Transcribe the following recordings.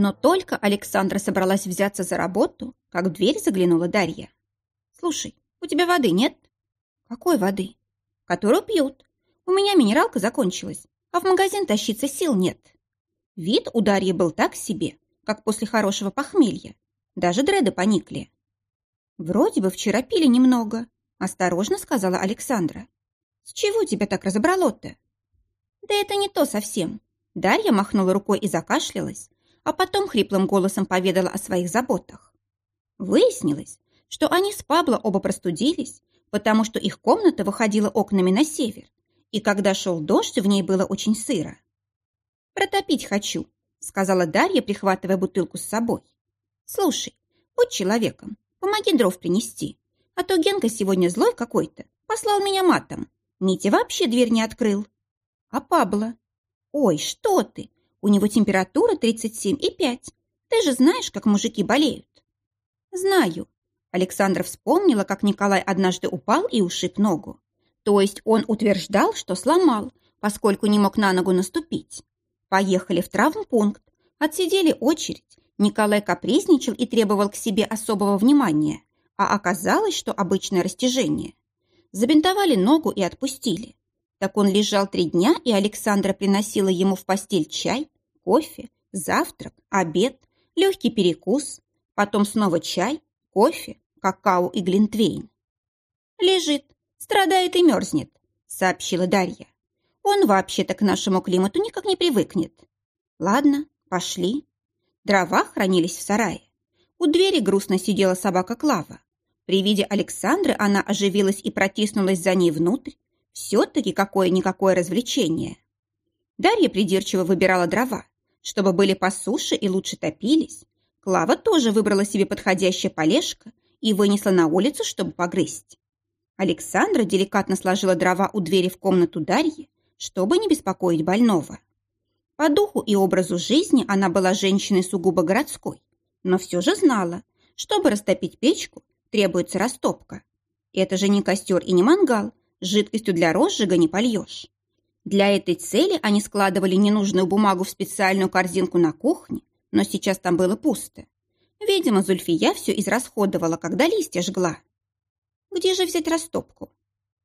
Но только Александра собралась взяться за работу, как в дверь заглянула Дарья. «Слушай, у тебя воды нет?» «Какой воды?» «Которую пьют. У меня минералка закончилась, а в магазин тащиться сил нет». Вид у Дарьи был так себе, как после хорошего похмелья. Даже дреды поникли. «Вроде бы вчера пили немного», – осторожно сказала Александра. «С чего тебя так разобрало-то?» «Да это не то совсем». Дарья махнула рукой и закашлялась, а потом хриплым голосом поведала о своих заботах. Выяснилось, что они с Пабло оба простудились, потому что их комната выходила окнами на север, и когда шел дождь, в ней было очень сыро. «Протопить хочу», — сказала Дарья, прихватывая бутылку с собой. «Слушай, будь человеком, помоги дров принести, а то Генка сегодня злой какой-то, послал меня матом. Митя вообще дверь не открыл». «А Пабло?» «Ой, что ты! У него температура 37,5. Ты же знаешь, как мужики болеют». «Знаю». Александра вспомнила, как Николай однажды упал и ушиб ногу. То есть он утверждал, что сломал, поскольку не мог на ногу наступить. Поехали в травмпункт, отсидели очередь. Николай капризничал и требовал к себе особого внимания, а оказалось, что обычное растяжение. Забинтовали ногу и отпустили. Так он лежал три дня, и Александра приносила ему в постель чай, кофе, завтрак, обед, легкий перекус, потом снова чай, кофе, какао и глинтвейн. Лежит, страдает и мерзнет», — сообщила Дарья. «Он вообще-то к нашему климату никак не привыкнет». «Ладно, пошли». Дрова хранились в сарае. У двери грустно сидела собака Клава. При виде Александры она оживилась и протиснулась за ней внутрь. Все-таки какое-никакое развлечение. Дарья придирчиво выбирала дрова, чтобы были по суше и лучше топились. Клава тоже выбрала себе подходящее полежко и вынесла на улицу, чтобы погрызть. Александра деликатно сложила дрова у двери в комнату Дарьи, чтобы не беспокоить больного. По духу и образу жизни она была женщиной сугубо городской, но все же знала, чтобы растопить печку, требуется растопка. Это же не костер и не мангал, жидкостью для розжига не польешь. Для этой цели они складывали ненужную бумагу в специальную корзинку на кухне, но сейчас там было пусто. Видимо, Зульфия все израсходовала, когда листья жгла. Где же взять растопку?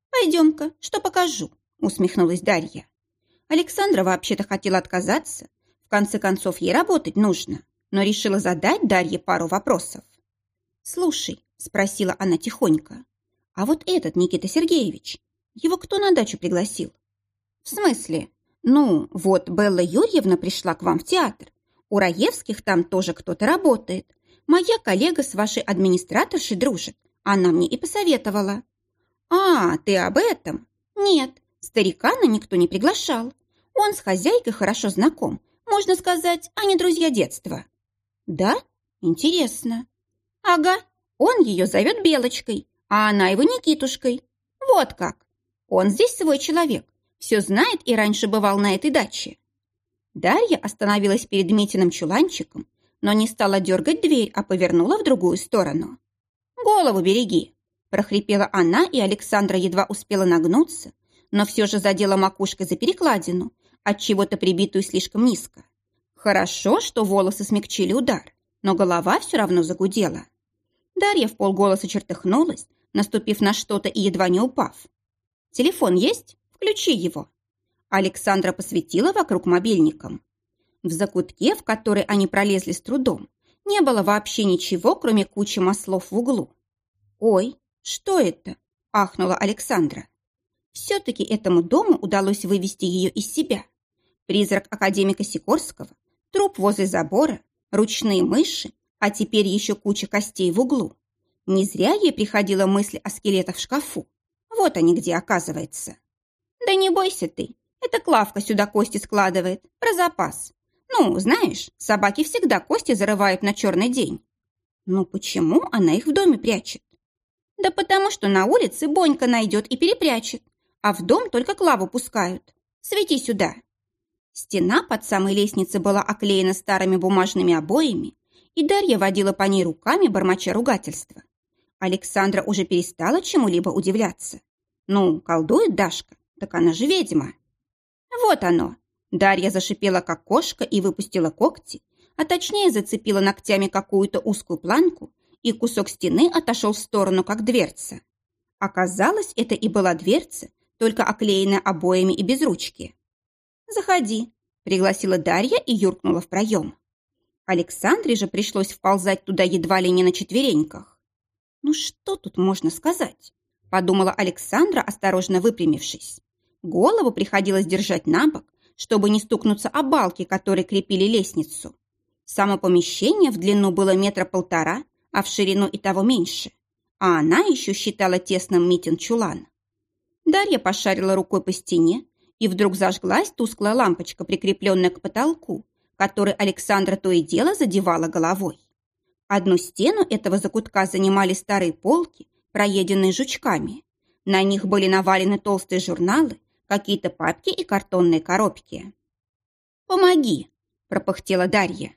Пойдем-ка, что покажу, усмехнулась Дарья. Александра вообще-то хотела отказаться. В конце концов, ей работать нужно, но решила задать Дарье пару вопросов. «Слушай», — спросила она тихонько, «а вот этот Никита Сергеевич, его кто на дачу пригласил?» «В смысле? Ну, вот Белла Юрьевна пришла к вам в театр. У Раевских там тоже кто-то работает. Моя коллега с вашей администраторшей дружит. Она мне и посоветовала. «А, ты об этом?» «Нет, старикана никто не приглашал. Он с хозяйкой хорошо знаком. Можно сказать, они друзья детства». «Да? Интересно». «Ага, он ее зовет Белочкой, а она его Никитушкой. Вот как. Он здесь свой человек, все знает и раньше бывал на этой даче». Дарья остановилась перед Митиным чуланчиком, но не стала дергать дверь, а повернула в другую сторону. «Голову береги!» – прохрипела она, и Александра едва успела нагнуться, но все же задела макушкой за перекладину, от чего то прибитую слишком низко. Хорошо, что волосы смягчили удар, но голова все равно загудела. Дарья в полголоса чертыхнулась, наступив на что-то и едва не упав. «Телефон есть? Включи его!» Александра посветила вокруг мобильником. В закутке, в который они пролезли с трудом, не было вообще ничего, кроме кучи маслов в углу. «Ой, что это?» – ахнула Александра. Все-таки этому дому удалось вывести ее из себя. Призрак академика Сикорского, труп возле забора, ручные мыши, а теперь еще куча костей в углу. Не зря ей приходила мысль о скелетах в шкафу. Вот они где, оказывается. Да не бойся ты, это Клавка сюда кости складывает, про запас. Ну, знаешь, собаки всегда кости зарывают на черный день. Ну почему она их в доме прячет? Да потому что на улице Бонька найдет и перепрячет, а в дом только Клаву пускают. Свети сюда. Стена под самой лестницей была оклеена старыми бумажными обоями, и Дарья водила по ней руками, бормоча ругательства. Александра уже перестала чему-либо удивляться. Ну, колдует Дашка, так она же ведьма. Вот оно, Дарья зашипела, как кошка, и выпустила когти, а точнее зацепила ногтями какую-то узкую планку, и кусок стены отошел в сторону, как дверца. Оказалось, это и была дверца, только оклеенная обоями и без ручки. «Заходи», — пригласила Дарья и юркнула в проем. Александре же пришлось вползать туда едва ли не на четвереньках. «Ну что тут можно сказать?» – подумала Александра, осторожно выпрямившись. Голову приходилось держать на бок, чтобы не стукнуться о балки, которые крепили лестницу. Само помещение в длину было метра полтора, а в ширину и того меньше. А она еще считала тесным митинг чулан. Дарья пошарила рукой по стене, и вдруг зажглась тусклая лампочка, прикрепленная к потолку, который Александра то и дело задевала головой. Одну стену этого закутка занимали старые полки, проеденные жучками. На них были навалены толстые журналы, какие-то папки и картонные коробки. «Помоги!» – пропыхтела Дарья.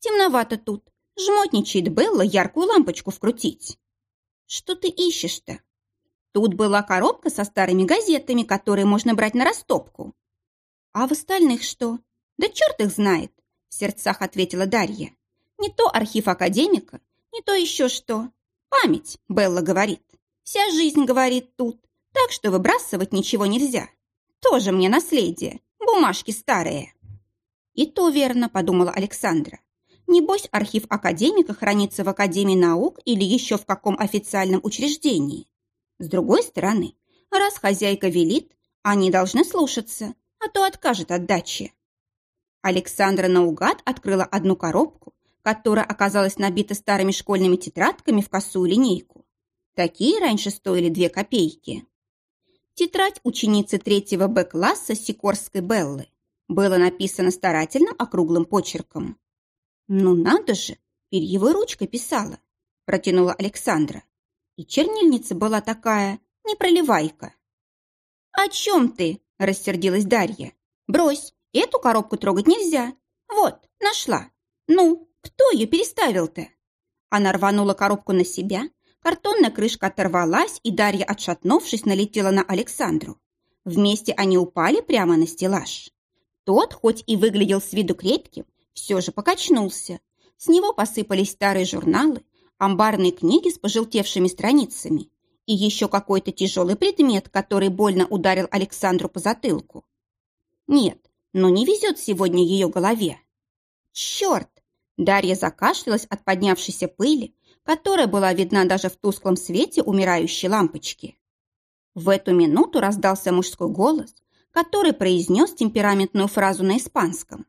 «Темновато тут. Жмотничает Белла яркую лампочку вкрутить». «Что ты ищешь-то?» Тут была коробка со старыми газетами, которые можно брать на растопку. «А в остальных что?» «Да черт их знает!» – в сердцах ответила Дарья. «Не то архив академика, не то еще что. Память, Белла говорит. Вся жизнь говорит тут, так что выбрасывать ничего нельзя. Тоже мне наследие, бумажки старые». «И то верно», – подумала Александра. «Небось, архив академика хранится в Академии наук или еще в каком официальном учреждении. С другой стороны, раз хозяйка велит, они должны слушаться, а то откажет от дачи. Александра наугад открыла одну коробку, которая оказалась набита старыми школьными тетрадками в косую линейку. Такие раньше стоили две копейки. Тетрадь ученицы третьего Б-класса Сикорской Беллы было написано старательным округлым почерком. «Ну надо же, перьевой ручкой писала», – протянула Александра. И чернильница была такая, не проливайка. «О чем ты?» – рассердилась Дарья. «Брось, Эту коробку трогать нельзя. Вот, нашла. Ну, кто ее переставил-то? Она рванула коробку на себя, картонная крышка оторвалась, и Дарья, отшатнувшись, налетела на Александру. Вместе они упали прямо на стеллаж. Тот, хоть и выглядел с виду крепким, все же покачнулся. С него посыпались старые журналы, амбарные книги с пожелтевшими страницами и еще какой-то тяжелый предмет, который больно ударил Александру по затылку. Нет, но не везет сегодня ее голове. Черт! Дарья закашлялась от поднявшейся пыли, которая была видна даже в тусклом свете умирающей лампочки. В эту минуту раздался мужской голос, который произнес темпераментную фразу на испанском.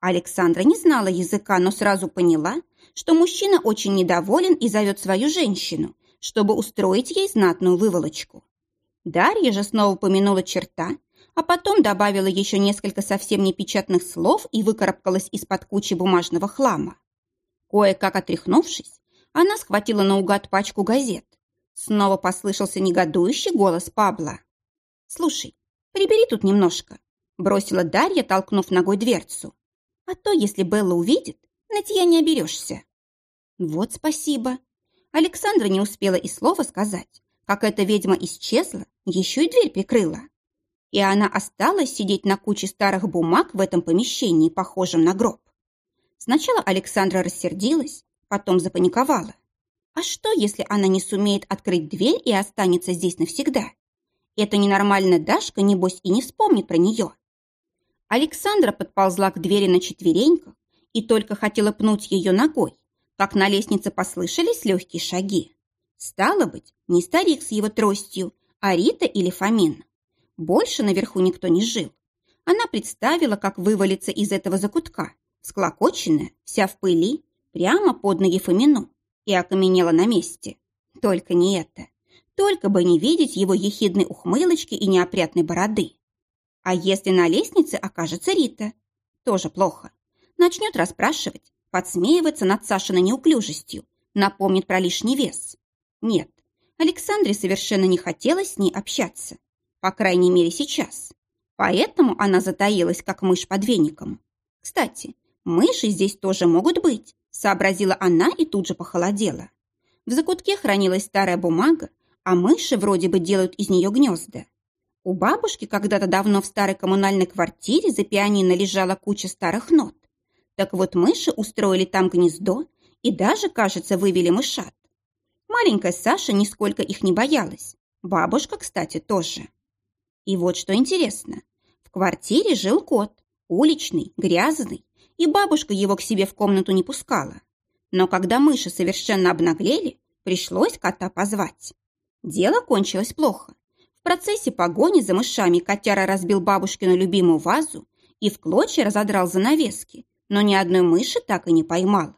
Александра не знала языка, но сразу поняла, что мужчина очень недоволен и зовет свою женщину, чтобы устроить ей знатную выволочку. Дарья же снова помянула черта, а потом добавила еще несколько совсем непечатных слов и выкарабкалась из-под кучи бумажного хлама. Кое-как отряхнувшись, она схватила наугад пачку газет. Снова послышался негодующий голос Пабла. «Слушай, прибери тут немножко», – бросила Дарья, толкнув ногой дверцу. «А то, если Белла увидит, на тебя не оберешься». «Вот спасибо». Александра не успела и слова сказать, как эта ведьма исчезла, еще и дверь прикрыла и она осталась сидеть на куче старых бумаг в этом помещении, похожем на гроб. Сначала Александра рассердилась, потом запаниковала. А что, если она не сумеет открыть дверь и останется здесь навсегда? Эта ненормальная Дашка, небось, и не вспомнит про нее. Александра подползла к двери на четвереньках и только хотела пнуть ее ногой, как на лестнице послышались легкие шаги. Стало быть, не старик с его тростью, а Рита или Фомин. Больше наверху никто не жил. Она представила, как вывалится из этого закутка, склокоченная, вся в пыли, прямо под ноги Фомину, и окаменела на месте. Только не это. Только бы не видеть его ехидной ухмылочки и неопрятной бороды. А если на лестнице окажется Рита? Тоже плохо. Начнет расспрашивать, подсмеиваться над Сашиной неуклюжестью, напомнит про лишний вес. Нет, Александре совершенно не хотелось с ней общаться. По крайней мере, сейчас. Поэтому она затаилась, как мышь под веником. Кстати, мыши здесь тоже могут быть, сообразила она и тут же похолодела. В закутке хранилась старая бумага, а мыши вроде бы делают из нее гнезда. У бабушки когда-то давно в старой коммунальной квартире за пианино лежала куча старых нот. Так вот мыши устроили там гнездо и даже, кажется, вывели мышат. Маленькая Саша нисколько их не боялась. Бабушка, кстати, тоже. И вот что интересно. В квартире жил кот, уличный, грязный, и бабушка его к себе в комнату не пускала. Но когда мыши совершенно обнаглели, пришлось кота позвать. Дело кончилось плохо. В процессе погони за мышами котяра разбил бабушкину любимую вазу и в клочья разодрал занавески, но ни одной мыши так и не поймал.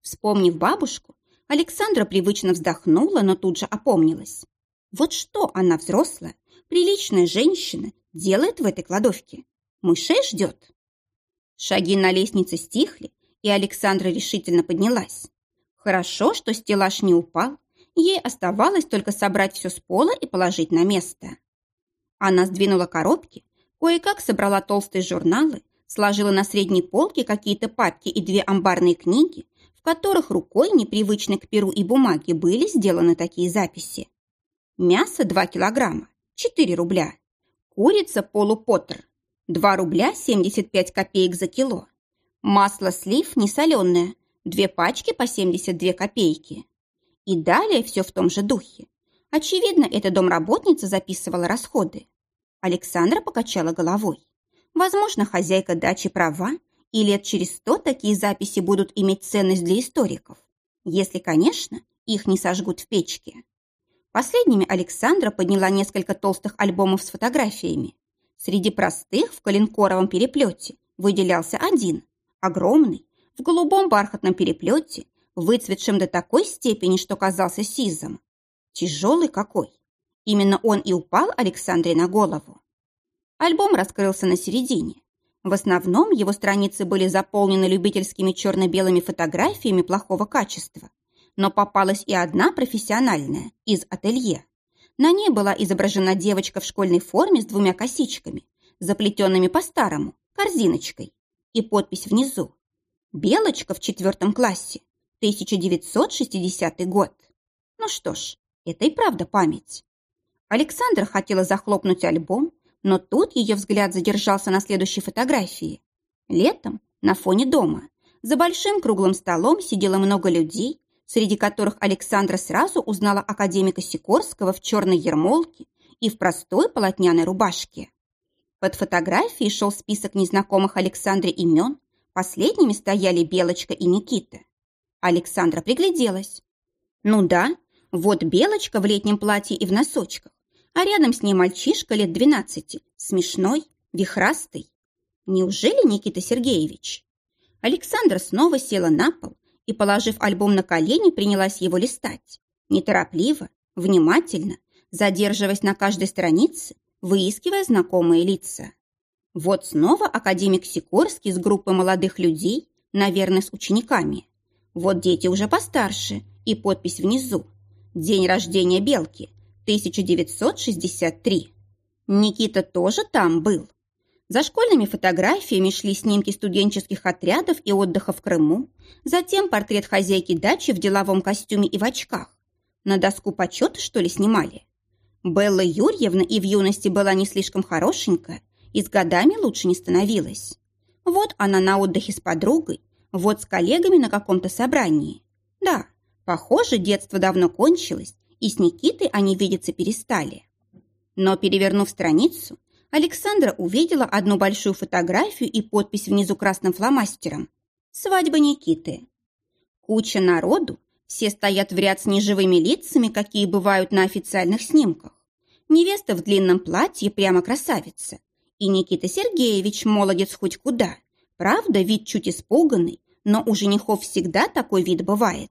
Вспомнив бабушку, Александра привычно вздохнула, но тут же опомнилась. Вот что она взрослая, приличная женщина, делает в этой кладовке? Мышей ждет? Шаги на лестнице стихли, и Александра решительно поднялась. Хорошо, что стеллаж не упал, ей оставалось только собрать все с пола и положить на место. Она сдвинула коробки, кое-как собрала толстые журналы, сложила на средней полке какие-то папки и две амбарные книги, в которых рукой, непривычной к перу и бумаге, были сделаны такие записи. Мясо 2 килограмма, 4 рубля. Курица полупотр, 2 рубля 75 копеек за кило. Масло слив несоленое, две пачки по 72 копейки. И далее все в том же духе. Очевидно, эта домработница записывала расходы. Александра покачала головой. Возможно, хозяйка дачи права, и лет через сто такие записи будут иметь ценность для историков. Если, конечно, их не сожгут в печке. Последними Александра подняла несколько толстых альбомов с фотографиями. Среди простых в коленкоровом переплете выделялся один, огромный, в голубом бархатном переплете, выцветшем до такой степени, что казался сизом. Тяжелый какой. Именно он и упал Александре на голову. Альбом раскрылся на середине. В основном его страницы были заполнены любительскими черно-белыми фотографиями плохого качества. Но попалась и одна профессиональная, из ателье. На ней была изображена девочка в школьной форме с двумя косичками, заплетенными по-старому, корзиночкой, и подпись внизу. «Белочка в четвертом классе, 1960 год». Ну что ж, это и правда память. Александра хотела захлопнуть альбом, но тут ее взгляд задержался на следующей фотографии. Летом, на фоне дома, за большим круглым столом сидело много людей, среди которых Александра сразу узнала академика Сикорского в черной ермолке и в простой полотняной рубашке. Под фотографией шел список незнакомых Александре имен, последними стояли Белочка и Никита. Александра пригляделась. Ну да, вот Белочка в летнем платье и в носочках, а рядом с ней мальчишка лет двенадцати, смешной, вихрастый. Неужели Никита Сергеевич? Александра снова села на пол и, положив альбом на колени, принялась его листать. Неторопливо, внимательно, задерживаясь на каждой странице, выискивая знакомые лица. Вот снова академик Сикорский с группой молодых людей, наверное, с учениками. Вот дети уже постарше, и подпись внизу. День рождения Белки, 1963. Никита тоже там был. За школьными фотографиями шли снимки студенческих отрядов и отдыха в Крыму, затем портрет хозяйки дачи в деловом костюме и в очках. На доску почета, что ли, снимали? Белла Юрьевна и в юности была не слишком хорошенькая, и с годами лучше не становилась. Вот она на отдыхе с подругой, вот с коллегами на каком-то собрании. Да, похоже, детство давно кончилось, и с Никитой они видеться перестали. Но, перевернув страницу, Александра увидела одну большую фотографию и подпись внизу красным фломастером. «Свадьба Никиты». Куча народу, все стоят в ряд с неживыми лицами, какие бывают на официальных снимках. Невеста в длинном платье прямо красавица. И Никита Сергеевич молодец хоть куда. Правда, вид чуть испуганный, но у женихов всегда такой вид бывает.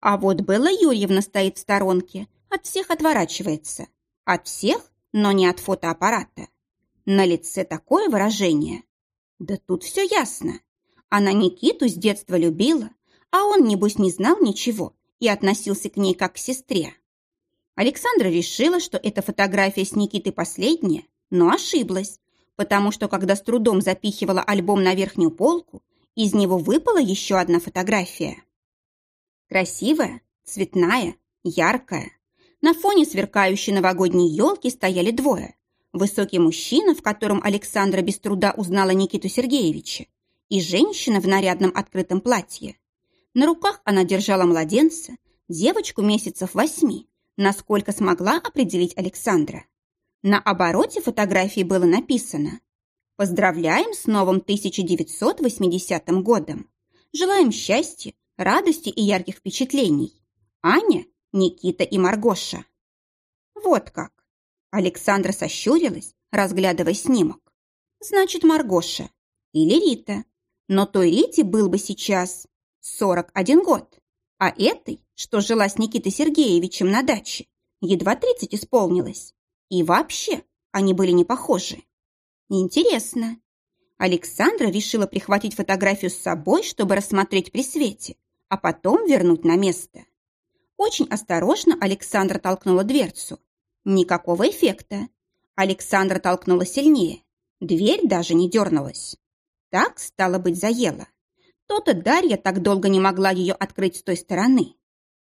А вот Белла Юрьевна стоит в сторонке, от всех отворачивается. От всех, но не от фотоаппарата. На лице такое выражение. Да тут все ясно. Она Никиту с детства любила, а он, небось, не знал ничего и относился к ней как к сестре. Александра решила, что эта фотография с Никитой последняя, но ошиблась, потому что, когда с трудом запихивала альбом на верхнюю полку, из него выпала еще одна фотография. Красивая, цветная, яркая. На фоне сверкающей новогодней елки стояли двое. Высокий мужчина, в котором Александра без труда узнала Никиту Сергеевича, и женщина в нарядном открытом платье. На руках она держала младенца, девочку месяцев восьми, насколько смогла определить Александра. На обороте фотографии было написано «Поздравляем с новым 1980 годом! Желаем счастья, радости и ярких впечатлений! Аня, Никита и Маргоша!» Вот как. Александра сощурилась, разглядывая снимок. Значит, Маргоша. Или Рита. Но той Рите был бы сейчас 41 год, а этой, что жила с Никитой Сергеевичем на даче, едва 30 исполнилось. И вообще, они были не похожи. Интересно. Александра решила прихватить фотографию с собой, чтобы рассмотреть при свете, а потом вернуть на место. Очень осторожно Александра толкнула дверцу. Никакого эффекта. Александра толкнула сильнее. Дверь даже не дернулась. Так, стало быть, заела. То-то Дарья так долго не могла ее открыть с той стороны.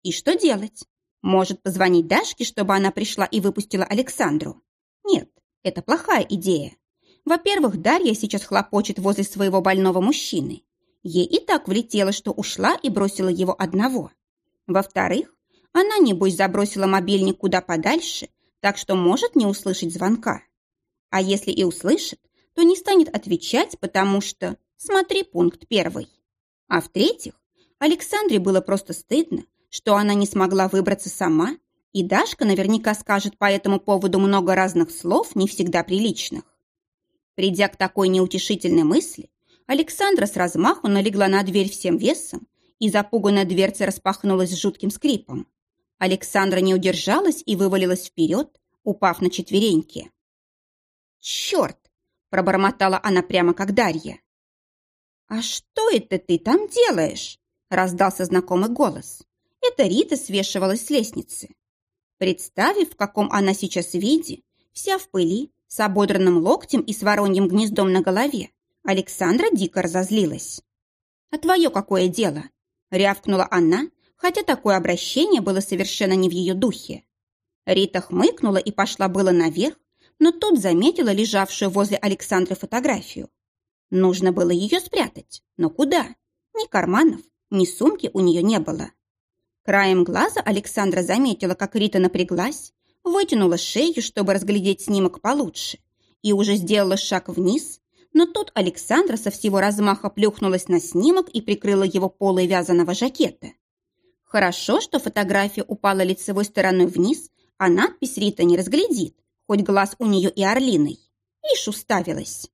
И что делать? Может, позвонить Дашке, чтобы она пришла и выпустила Александру? Нет, это плохая идея. Во-первых, Дарья сейчас хлопочет возле своего больного мужчины. Ей и так влетело, что ушла и бросила его одного. Во-вторых, она, небось, забросила мобильник куда подальше, так что может не услышать звонка. А если и услышит, то не станет отвечать, потому что смотри пункт первый. А в-третьих, Александре было просто стыдно, что она не смогла выбраться сама, и Дашка наверняка скажет по этому поводу много разных слов, не всегда приличных. Придя к такой неутешительной мысли, Александра с размаху налегла на дверь всем весом, и запуганная дверца распахнулась с жутким скрипом. Александра не удержалась и вывалилась вперед, упав на четвереньки. «Черт!» – пробормотала она прямо как Дарья. «А что это ты там делаешь?» – раздался знакомый голос. Это Рита свешивалась с лестницы. Представив, в каком она сейчас виде, вся в пыли, с ободранным локтем и с вороньим гнездом на голове, Александра дико разозлилась. «А твое какое дело?» – рявкнула она, хотя такое обращение было совершенно не в ее духе. Рита хмыкнула и пошла было наверх, но тут заметила лежавшую возле Александры фотографию. Нужно было ее спрятать, но куда? Ни карманов, ни сумки у нее не было. Краем глаза Александра заметила, как Рита напряглась, вытянула шею, чтобы разглядеть снимок получше, и уже сделала шаг вниз, но тут Александра со всего размаха плюхнулась на снимок и прикрыла его полой вязаного жакета. Хорошо, что фотография упала лицевой стороной вниз, а надпись Рита не разглядит, хоть глаз у нее и орлиный. Ишь уставилась.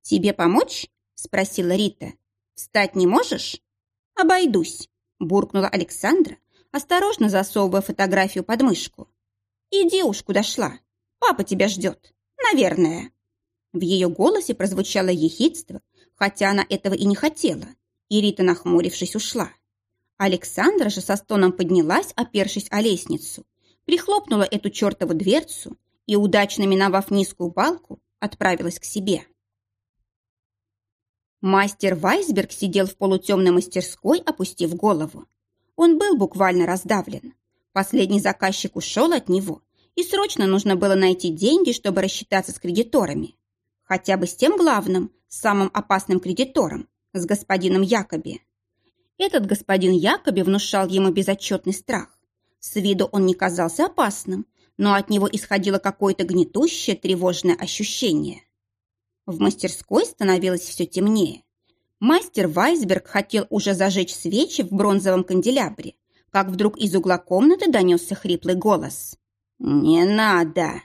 «Тебе помочь?» – спросила Рита. «Встать не можешь?» «Обойдусь», – буркнула Александра, осторожно засовывая фотографию под мышку. «Иди уж, куда шла. Папа тебя ждет. Наверное». В ее голосе прозвучало ехидство, хотя она этого и не хотела, и Рита, нахмурившись, ушла. Александра же со стоном поднялась, опершись о лестницу, прихлопнула эту чертову дверцу и, удачно миновав низкую балку, отправилась к себе. Мастер Вайсберг сидел в полутемной мастерской, опустив голову. Он был буквально раздавлен. Последний заказчик ушел от него, и срочно нужно было найти деньги, чтобы рассчитаться с кредиторами. Хотя бы с тем главным, самым опасным кредитором, с господином Якоби. Этот господин Якоби внушал ему безотчетный страх. С виду он не казался опасным, но от него исходило какое-то гнетущее, тревожное ощущение. В мастерской становилось все темнее. Мастер Вайсберг хотел уже зажечь свечи в бронзовом канделябре, как вдруг из угла комнаты донесся хриплый голос. «Не надо!»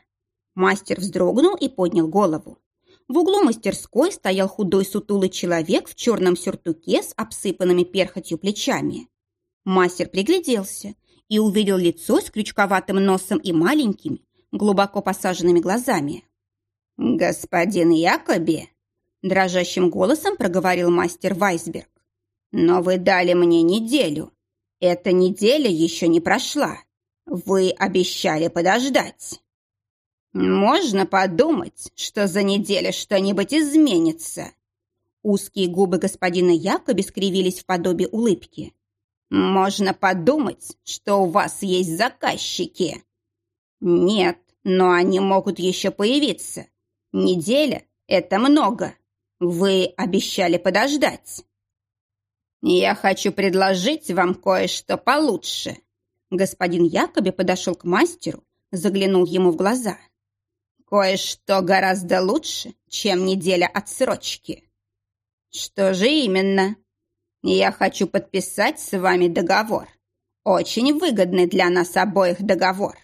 Мастер вздрогнул и поднял голову. В углу мастерской стоял худой сутулый человек в черном сюртуке с обсыпанными перхотью плечами. Мастер пригляделся и увидел лицо с крючковатым носом и маленькими, глубоко посаженными глазами. «Господин Якоби!» – дрожащим голосом проговорил мастер Вайсберг. «Но вы дали мне неделю. Эта неделя еще не прошла. Вы обещали подождать». «Можно подумать, что за неделю что-нибудь изменится». Узкие губы господина Якоби скривились в подобие улыбки. «Можно подумать, что у вас есть заказчики». «Нет, но они могут еще появиться. Неделя – это много. Вы обещали подождать. Я хочу предложить вам кое-что получше. Господин Якоби подошел к мастеру, заглянул ему в глаза. Кое-что гораздо лучше, чем неделя отсрочки. Что же именно? Я хочу подписать с вами договор. Очень выгодный для нас обоих договор.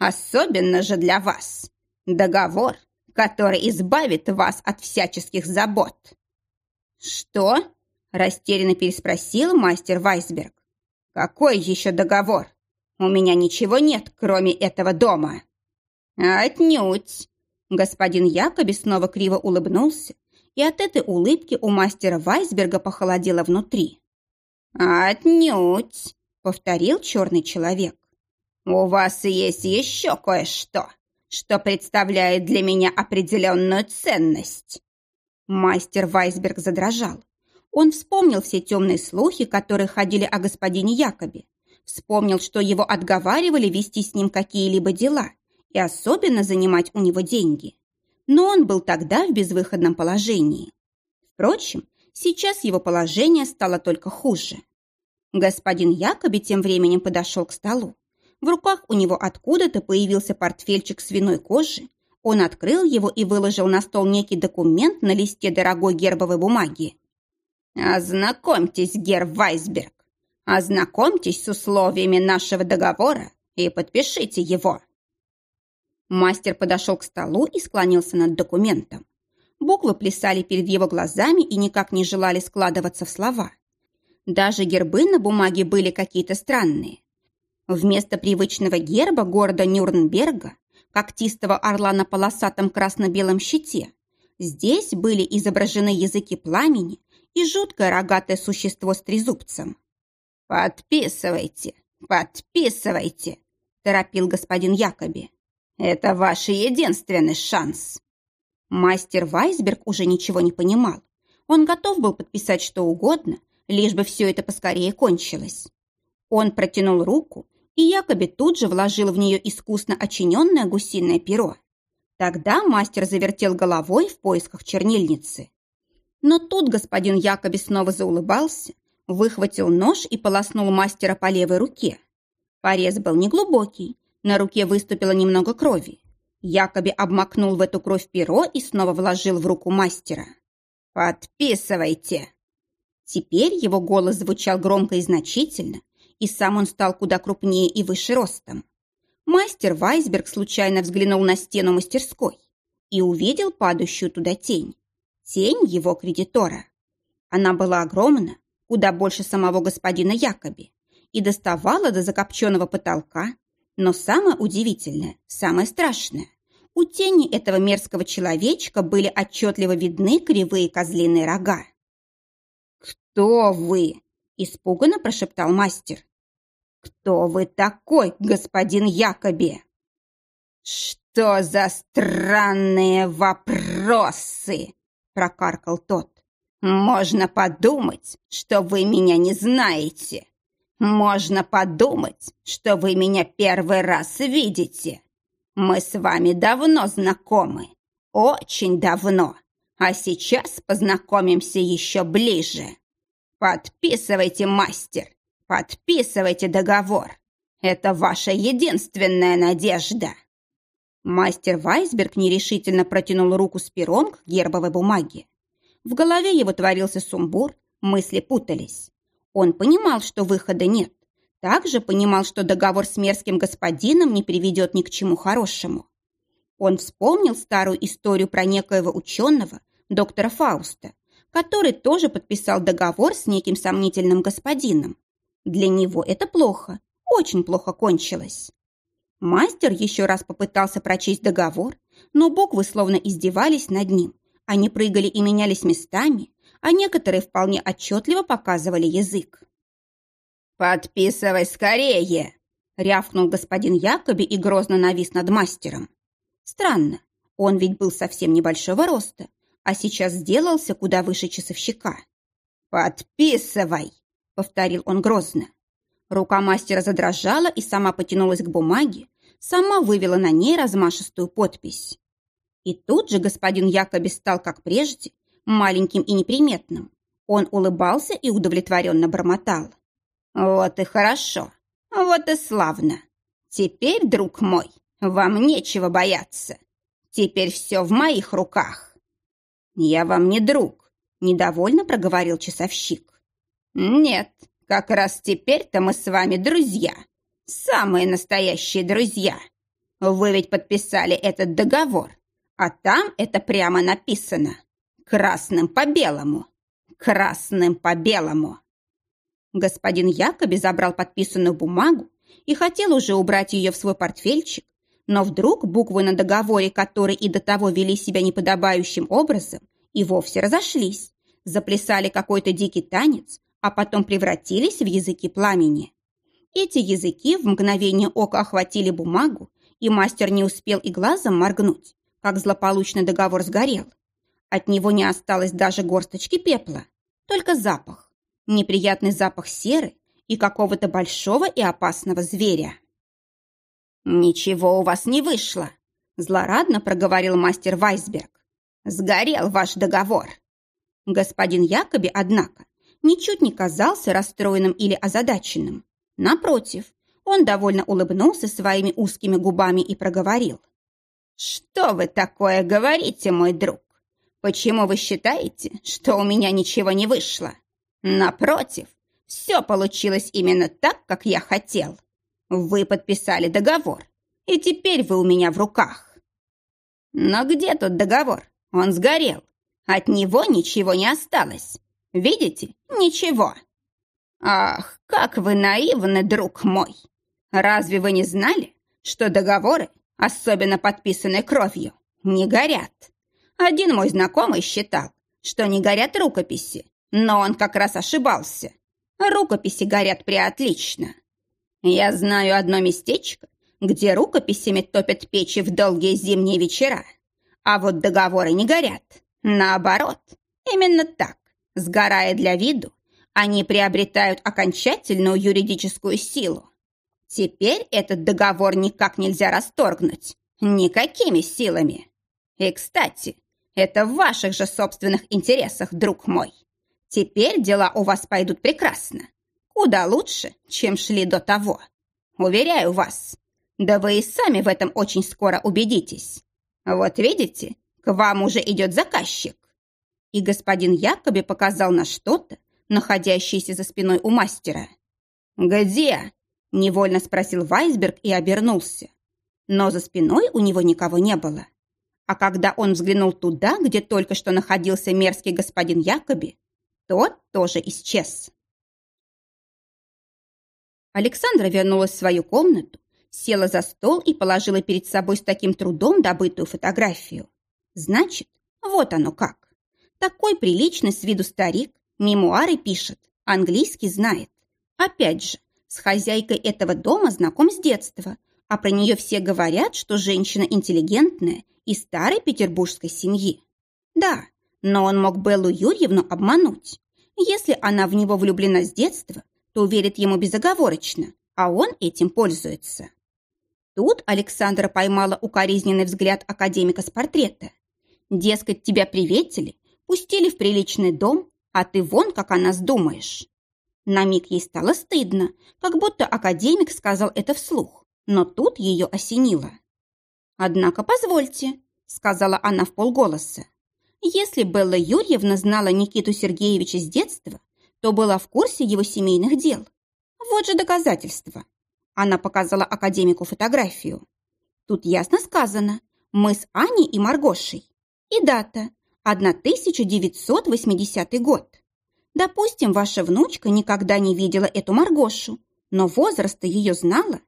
Особенно же для вас. Договор, который избавит вас от всяческих забот. Что? Растерянно переспросил мастер Вайсберг. Какой еще договор? У меня ничего нет, кроме этого дома. Отнюдь. Господин Якоби снова криво улыбнулся, и от этой улыбки у мастера Вайсберга похолодело внутри. «Отнюдь!» — повторил черный человек. «У вас есть еще кое-что, что представляет для меня определенную ценность». Мастер Вайсберг задрожал. Он вспомнил все темные слухи, которые ходили о господине Якобе. Вспомнил, что его отговаривали вести с ним какие-либо дела и особенно занимать у него деньги. Но он был тогда в безвыходном положении. Впрочем, сейчас его положение стало только хуже. Господин Якоби тем временем подошел к столу. В руках у него откуда-то появился портфельчик свиной кожи. Он открыл его и выложил на стол некий документ на листе дорогой гербовой бумаги. «Ознакомьтесь, гер Вайсберг, ознакомьтесь с условиями нашего договора и подпишите его». Мастер подошел к столу и склонился над документом. Буквы плясали перед его глазами и никак не желали складываться в слова. Даже гербы на бумаге были какие-то странные. Вместо привычного герба города Нюрнберга, когтистого орла на полосатом красно-белом щите, здесь были изображены языки пламени и жуткое рогатое существо с трезубцем. «Подписывайте, подписывайте!» – торопил господин Якоби. «Это ваш единственный шанс!» Мастер Вайсберг уже ничего не понимал. Он готов был подписать что угодно, лишь бы все это поскорее кончилось. Он протянул руку, и якобы тут же вложил в нее искусно очиненное гусиное перо. Тогда мастер завертел головой в поисках чернильницы. Но тут господин Якоби снова заулыбался, выхватил нож и полоснул мастера по левой руке. Порез был неглубокий, на руке выступило немного крови. Якоби обмакнул в эту кровь перо и снова вложил в руку мастера. «Подписывайте!» Теперь его голос звучал громко и значительно, и сам он стал куда крупнее и выше ростом. Мастер Вайсберг случайно взглянул на стену мастерской и увидел падающую туда тень. Тень его кредитора. Она была огромна, куда больше самого господина Якоби, и доставала до закопченного потолка, но самое удивительное, самое страшное, у тени этого мерзкого человечка были отчетливо видны кривые козлиные рога. «Кто вы?» – испуганно прошептал мастер. «Кто вы такой, господин Якоби?» «Что за странные вопросы?» – прокаркал тот. «Можно подумать, что вы меня не знаете. Можно подумать, что вы меня первый раз видите. Мы с вами давно знакомы, очень давно, а сейчас познакомимся еще ближе. Подписывайте, мастер, подписывайте договор. Это ваша единственная надежда. Мастер Вайсберг нерешительно протянул руку с пером к гербовой бумаге. В голове его творился сумбур, мысли путались. Он понимал, что выхода нет. Также понимал, что договор с мерзким господином не приведет ни к чему хорошему. Он вспомнил старую историю про некоего ученого, доктора Фауста, который тоже подписал договор с неким сомнительным господином. Для него это плохо, очень плохо кончилось. Мастер еще раз попытался прочесть договор, но буквы словно издевались над ним. Они прыгали и менялись местами, а некоторые вполне отчетливо показывали язык. «Подписывай скорее!» — рявкнул господин Якоби и грозно навис над мастером. Странно, он ведь был совсем небольшого роста, а сейчас сделался куда выше часовщика. «Подписывай!» — повторил он грозно. Рука мастера задрожала и сама потянулась к бумаге, сама вывела на ней размашистую подпись. И тут же господин Якоби стал, как прежде, маленьким и неприметным. Он улыбался и удовлетворенно бормотал. «Вот и хорошо, вот и славно. Теперь, друг мой, вам нечего бояться. Теперь все в моих руках». «Я вам не друг», — недовольно проговорил часовщик. «Нет, как раз теперь-то мы с вами друзья. Самые настоящие друзья. Вы ведь подписали этот договор, а там это прямо написано. Красным по белому. Красным по белому. Господин Якоби забрал подписанную бумагу и хотел уже убрать ее в свой портфельчик, но вдруг буквы на договоре, которые и до того вели себя неподобающим образом, и вовсе разошлись, заплясали какой-то дикий танец, а потом превратились в языки пламени. Эти языки в мгновение ока охватили бумагу, и мастер не успел и глазом моргнуть, как злополучный договор сгорел. От него не осталось даже горсточки пепла, только запах. Неприятный запах серы и какого-то большого и опасного зверя. «Ничего у вас не вышло», – злорадно проговорил мастер Вайсберг. «Сгорел ваш договор». Господин Якоби, однако, ничуть не казался расстроенным или озадаченным. Напротив, он довольно улыбнулся своими узкими губами и проговорил. «Что вы такое говорите, мой друг? Почему вы считаете, что у меня ничего не вышло? Напротив, все получилось именно так, как я хотел. Вы подписали договор, и теперь вы у меня в руках. Но где тот договор? Он сгорел. От него ничего не осталось. Видите? Ничего. Ах, как вы наивны, друг мой. Разве вы не знали, что договоры особенно подписанные кровью, не горят. Один мой знакомый считал, что не горят рукописи, но он как раз ошибался. Рукописи горят преотлично. Я знаю одно местечко, где рукописями топят печи в долгие зимние вечера, а вот договоры не горят. Наоборот, именно так, сгорая для виду, они приобретают окончательную юридическую силу. Теперь этот договор никак нельзя расторгнуть. Никакими силами. И, кстати, это в ваших же собственных интересах, друг мой. Теперь дела у вас пойдут прекрасно. Куда лучше, чем шли до того. Уверяю вас. Да вы и сами в этом очень скоро убедитесь. Вот видите, к вам уже идет заказчик. И господин Якоби показал на что-то, находящееся за спиной у мастера. «Где?» Невольно спросил Вайсберг и обернулся. Но за спиной у него никого не было. А когда он взглянул туда, где только что находился мерзкий господин Якоби, тот тоже исчез. Александра вернулась в свою комнату, села за стол и положила перед собой с таким трудом добытую фотографию. Значит, вот оно как. Такой приличный с виду старик, мемуары пишет, английский знает. Опять же, с хозяйкой этого дома знаком с детства, а про нее все говорят, что женщина интеллигентная и старой петербургской семьи. Да, но он мог Беллу Юрьевну обмануть. Если она в него влюблена с детства, то верит ему безоговорочно, а он этим пользуется. Тут Александра поймала укоризненный взгляд академика с портрета. Дескать, тебя приветили, пустили в приличный дом, а ты вон, как о нас думаешь. На миг ей стало стыдно, как будто академик сказал это вслух, но тут ее осенило. «Однако позвольте», — сказала она в полголоса. «Если Белла Юрьевна знала Никиту Сергеевича с детства, то была в курсе его семейных дел. Вот же доказательство». Она показала академику фотографию. Тут ясно сказано «Мы с Аней и Маргошей». И дата – 1980 год. Допустим, ваша внучка никогда не видела эту Маргошу, но возраста ее знала.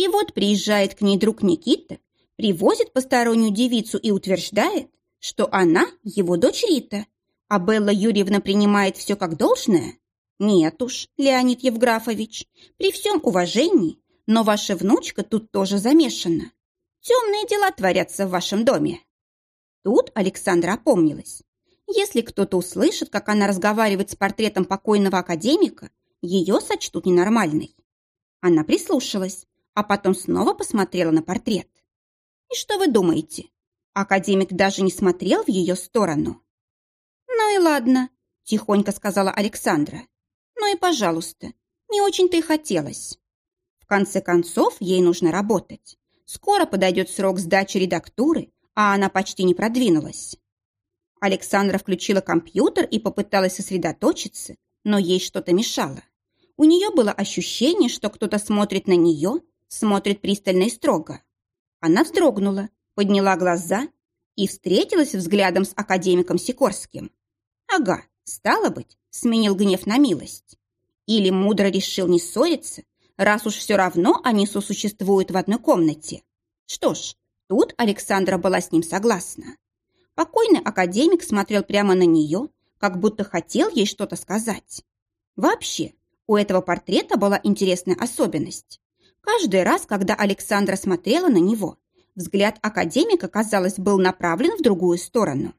И вот приезжает к ней друг Никита, привозит постороннюю девицу и утверждает, что она его дочь Рита, а Белла Юрьевна принимает все как должное? Нет уж, Леонид Евграфович, при всем уважении, но ваша внучка тут тоже замешана. Темные дела творятся в вашем доме. Тут Александра опомнилась. Если кто-то услышит, как она разговаривает с портретом покойного академика, ее сочтут ненормальной. Она прислушалась, а потом снова посмотрела на портрет. И что вы думаете? Академик даже не смотрел в ее сторону. Ну и ладно, тихонько сказала Александра. Ну и пожалуйста, не очень-то и хотелось. В конце концов, ей нужно работать. Скоро подойдет срок сдачи редактуры, а она почти не продвинулась. Александра включила компьютер и попыталась сосредоточиться, но ей что-то мешало. У нее было ощущение, что кто-то смотрит на нее, смотрит пристально и строго. Она вздрогнула, подняла глаза и встретилась взглядом с академиком Сикорским. Ага, стало быть, сменил гнев на милость. Или мудро решил не ссориться, раз уж все равно они сосуществуют в одной комнате. Что ж, тут Александра была с ним согласна. Покойный академик смотрел прямо на нее, как будто хотел ей что-то сказать. Вообще, у этого портрета была интересная особенность. Каждый раз, когда Александра смотрела на него, взгляд академика, казалось, был направлен в другую сторону.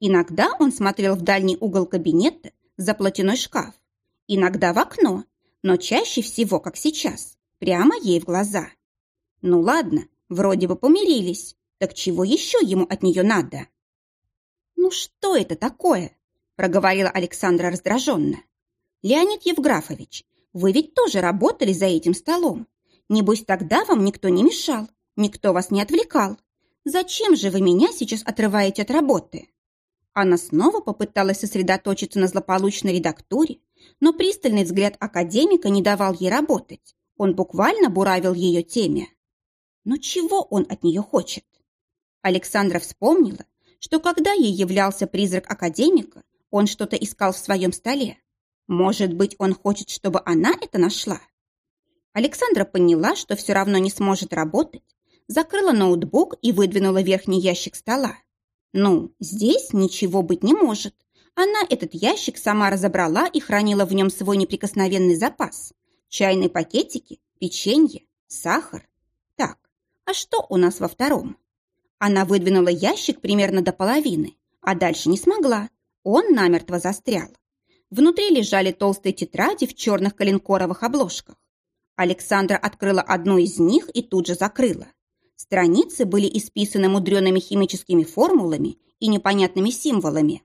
Иногда он смотрел в дальний угол кабинета за платяной шкаф, иногда в окно, но чаще всего, как сейчас, прямо ей в глаза. Ну ладно, вроде бы помирились, так чего еще ему от нее надо? «Ну что это такое?» проговорила Александра раздраженно. «Леонид Евграфович, вы ведь тоже работали за этим столом. Небось, тогда вам никто не мешал, никто вас не отвлекал. Зачем же вы меня сейчас отрываете от работы?» Она снова попыталась сосредоточиться на злополучной редактуре, но пристальный взгляд академика не давал ей работать. Он буквально буравил ее теме. Но чего он от нее хочет? Александра вспомнила, что когда ей являлся призрак академика, он что-то искал в своем столе. Может быть, он хочет, чтобы она это нашла? Александра поняла, что все равно не сможет работать, закрыла ноутбук и выдвинула верхний ящик стола. Ну, здесь ничего быть не может. Она этот ящик сама разобрала и хранила в нем свой неприкосновенный запас. Чайные пакетики, печенье, сахар. Так, а что у нас во втором? Она выдвинула ящик примерно до половины, а дальше не смогла, он намертво застрял. Внутри лежали толстые тетради в черных коленкоровых обложках. Александра открыла одну из них и тут же закрыла. Страницы были исписаны мудреными химическими формулами и непонятными символами.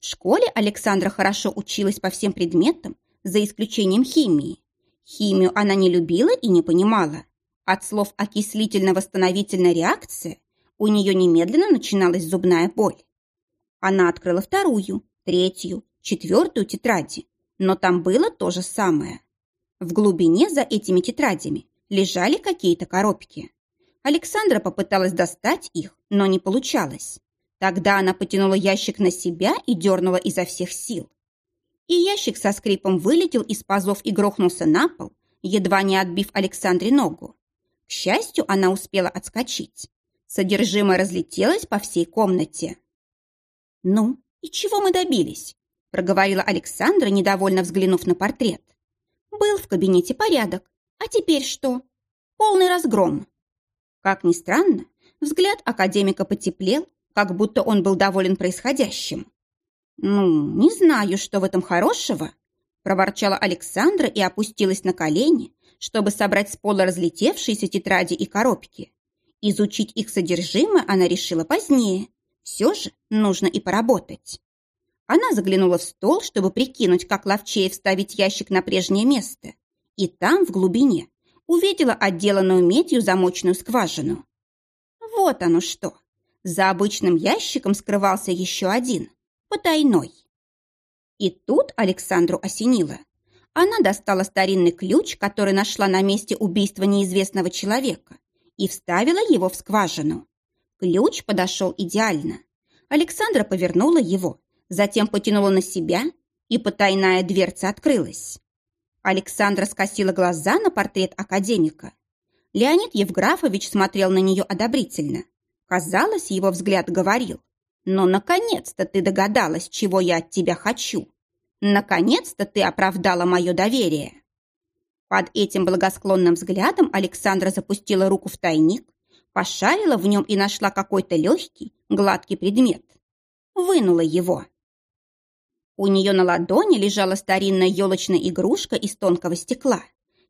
В школе Александра хорошо училась по всем предметам, за исключением химии. Химию она не любила и не понимала. От слов «окислительно-восстановительная реакция» у нее немедленно начиналась зубная боль. Она открыла вторую, третью, четвертую тетради, но там было то же самое. В глубине за этими тетрадями лежали какие-то коробки. Александра попыталась достать их, но не получалось. Тогда она потянула ящик на себя и дернула изо всех сил. И ящик со скрипом вылетел из пазов и грохнулся на пол, едва не отбив Александре ногу. К счастью, она успела отскочить. Содержимое разлетелось по всей комнате. «Ну, и чего мы добились?» – проговорила Александра, недовольно взглянув на портрет. «Был в кабинете порядок, а теперь что? Полный разгром». Как ни странно, взгляд академика потеплел, как будто он был доволен происходящим. «Ну, не знаю, что в этом хорошего», – проворчала Александра и опустилась на колени, чтобы собрать с пола разлетевшиеся тетради и коробки. Изучить их содержимое она решила позднее, все же нужно и поработать. Она заглянула в стол, чтобы прикинуть, как ловчее вставить ящик на прежнее место. И там, в глубине, увидела отделанную медью замочную скважину. Вот оно что. За обычным ящиком скрывался еще один, потайной. И тут Александру осенило. Она достала старинный ключ, который нашла на месте убийства неизвестного человека, и вставила его в скважину. Ключ подошел идеально. Александра повернула его, затем потянула на себя, и потайная дверца открылась. Александра скосила глаза на портрет академика. Леонид Евграфович смотрел на нее одобрительно. Казалось, его взгляд говорил, «Но, наконец-то ты догадалась, чего я от тебя хочу. Наконец-то ты оправдала мое доверие». Под этим благосклонным взглядом Александра запустила руку в тайник, Пошарила в нем и нашла какой-то легкий, гладкий предмет. Вынула его. У нее на ладони лежала старинная елочная игрушка из тонкого стекла.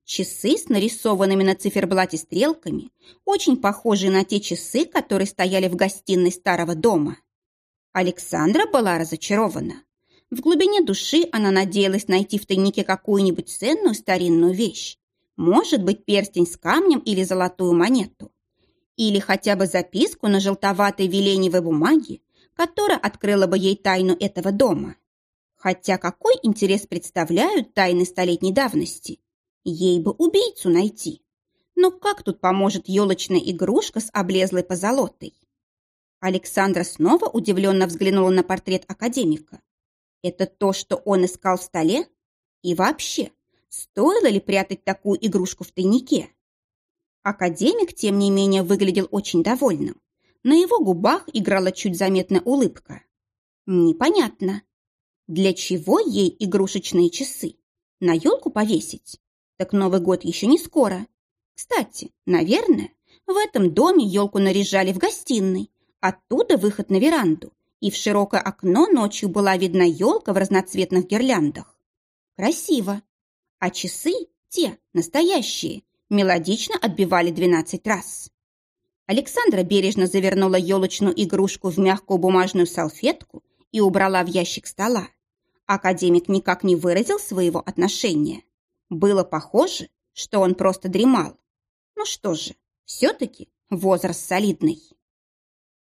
Часы с нарисованными на циферблате стрелками, очень похожие на те часы, которые стояли в гостиной старого дома. Александра была разочарована. В глубине души она надеялась найти в тайнике какую-нибудь ценную старинную вещь. Может быть, перстень с камнем или золотую монету. Или хотя бы записку на желтоватой веленевой бумаге, которая открыла бы ей тайну этого дома. Хотя какой интерес представляют тайны столетней давности? Ей бы убийцу найти. Но как тут поможет елочная игрушка с облезлой позолотой? Александра снова удивленно взглянула на портрет академика. Это то, что он искал в столе? И вообще, стоило ли прятать такую игрушку в тайнике? Академик, тем не менее, выглядел очень довольным. На его губах играла чуть заметная улыбка. Непонятно. Для чего ей игрушечные часы? На елку повесить? Так Новый год еще не скоро. Кстати, наверное, в этом доме елку наряжали в гостиной, оттуда выход на веранду, и в широкое окно ночью была видна елка в разноцветных гирляндах. Красиво. А часы, те, настоящие, мелодично отбивали двенадцать раз. Александра бережно завернула елочную игрушку в мягкую бумажную салфетку и убрала в ящик стола. Академик никак не выразил своего отношения. Было похоже, что он просто дремал. Ну что же, все-таки возраст солидный.